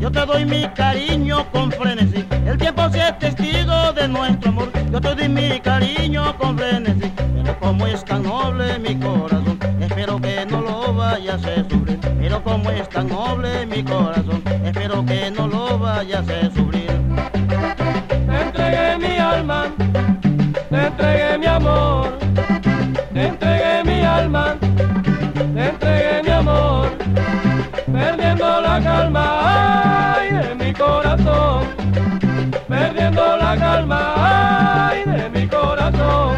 Yo te doy mi cariño con frenesí. El tiempo sí es testigo de nuestro amor. Yo te doy mi cariño con frenesí. Pero como es tan noble mi corazón, espero que no lo vayas a sufrir. Pero como es tan noble mi corazón, espero que no lo vayas a sufrir. Entregué mi alma, perdiendo la calma ay, de mi corazón.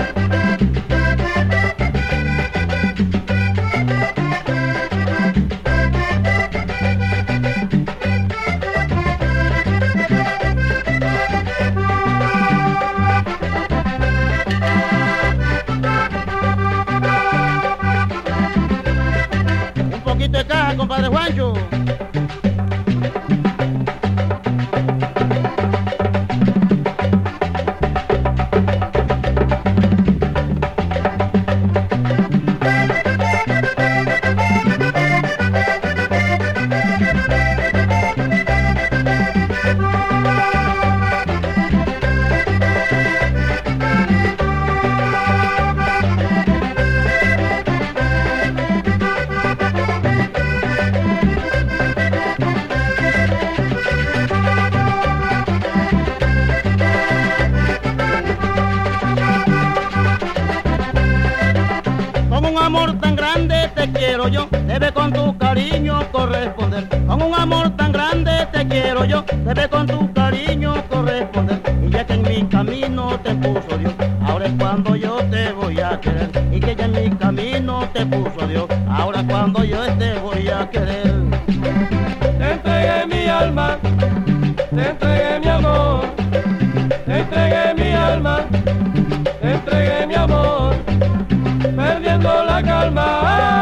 Un poquito de caja, compadre Juancho. Un amor tan grande te quiero yo, debe con tu cariño corresponder. Con un amor tan grande te quiero yo, debe con tu cariño corresponder. Y ya que en mi camino te puso Dios, ahora es cuando yo te voy a querer. Y que ya en mi camino te puso Dios, ahora cuando yo la calma.